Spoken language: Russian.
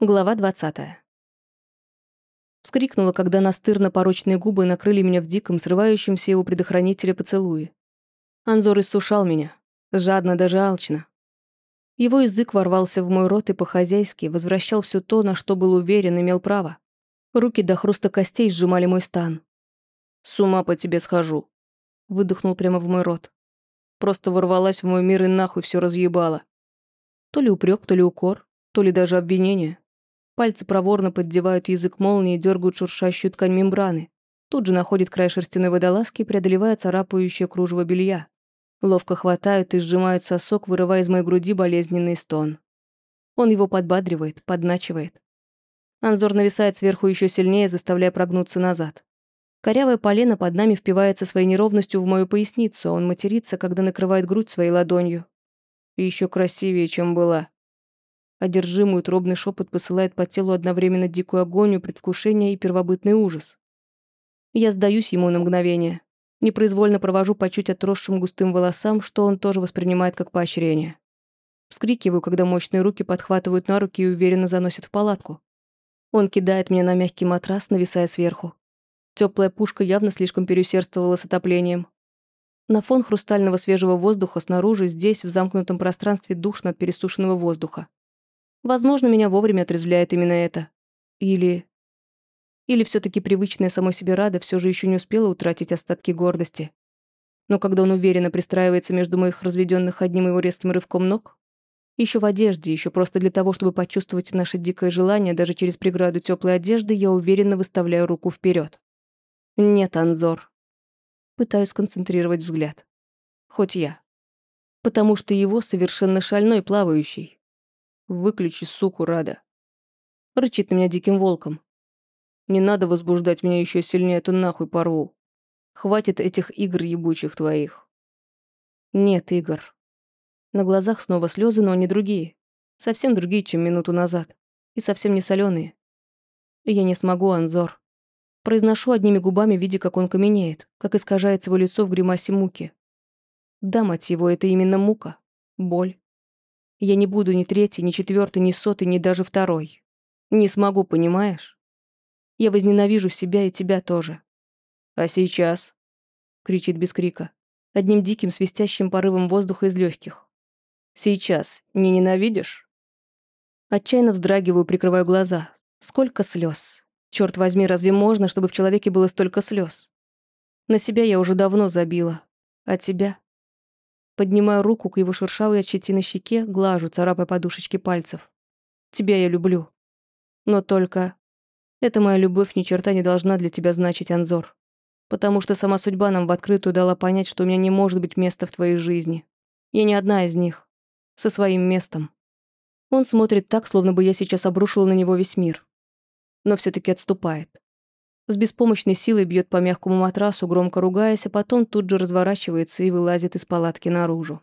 Глава 20. Вскрикнула, когда настырно-порочные губы накрыли меня в диком, срывающемся его предохранителя поцелуе. Анзор иссушал меня, жадно, даже алчно. Его язык ворвался в мой рот и по-хозяйски возвращал все то, на что был уверен, имел право. Руки до хруста костей сжимали мой стан. «С ума по тебе схожу», — выдохнул прямо в мой рот. Просто ворвалась в мой мир и нахуй все разъебала. То ли упрек, то ли укор, то ли даже обвинение. Пальцы проворно поддевают язык молнии и дергают шуршащую ткань мембраны. Тут же находит край шерстяной водолазки и преодолевает царапающее кружево белья. Ловко хватают и сжимают сосок, вырывая из моей груди болезненный стон. Он его подбадривает, подначивает. Анзор нависает сверху еще сильнее, заставляя прогнуться назад. Корявое полено под нами впивается своей неровностью в мою поясницу, а он матерится, когда накрывает грудь своей ладонью. И еще красивее, чем была. Одержимый утробный шепот посылает по телу одновременно дикую агонию, предвкушение и первобытный ужас. Я сдаюсь ему на мгновение. Непроизвольно провожу по чуть отросшим густым волосам, что он тоже воспринимает как поощрение. Вскрикиваю, когда мощные руки подхватывают на руки и уверенно заносят в палатку. Он кидает меня на мягкий матрас, нависая сверху. Теплая пушка явно слишком переусердствовала с отоплением. На фон хрустального свежего воздуха снаружи, здесь, в замкнутом пространстве, душно от пересушенного воздуха. Возможно, меня вовремя отрезвляет именно это. Или... Или все таки привычная самой себе Рада все же еще не успела утратить остатки гордости. Но когда он уверенно пристраивается между моих разведенных одним его резким рывком ног, еще в одежде, еще просто для того, чтобы почувствовать наше дикое желание, даже через преграду теплой одежды, я уверенно выставляю руку вперед. Нет, Анзор. Пытаюсь сконцентрировать взгляд. Хоть я. Потому что его совершенно шальной плавающий. Выключи, суку, Рада. Рычит на меня диким волком. Не надо возбуждать меня еще сильнее, эту нахуй порву. Хватит этих игр ебучих твоих. Нет, Игорь. На глазах снова слезы, но не другие. Совсем другие, чем минуту назад. И совсем не соленые. Я не смогу, Анзор. Произношу одними губами, видя, как он каменеет, как искажается его лицо в гримасе муки. Да, мать его, это именно мука. Боль. Я не буду ни третий, ни четвертый, ни сотый, ни даже второй. Не смогу, понимаешь? Я возненавижу себя и тебя тоже. А сейчас? кричит без крика, одним диким свистящим порывом воздуха из легких. Сейчас не ненавидишь? Отчаянно вздрагиваю, прикрываю глаза. Сколько слез. Черт возьми, разве можно, чтобы в человеке было столько слез? На себя я уже давно забила. А тебя? Поднимаю руку к его шершавой от щетины щеке, глажу, царапая подушечки пальцев. Тебя я люблю. Но только... Эта моя любовь ни черта не должна для тебя значить, Анзор. Потому что сама судьба нам в открытую дала понять, что у меня не может быть места в твоей жизни. Я не одна из них. Со своим местом. Он смотрит так, словно бы я сейчас обрушила на него весь мир. Но все таки отступает. С беспомощной силой бьет по мягкому матрасу, громко ругаясь, а потом тут же разворачивается и вылазит из палатки наружу.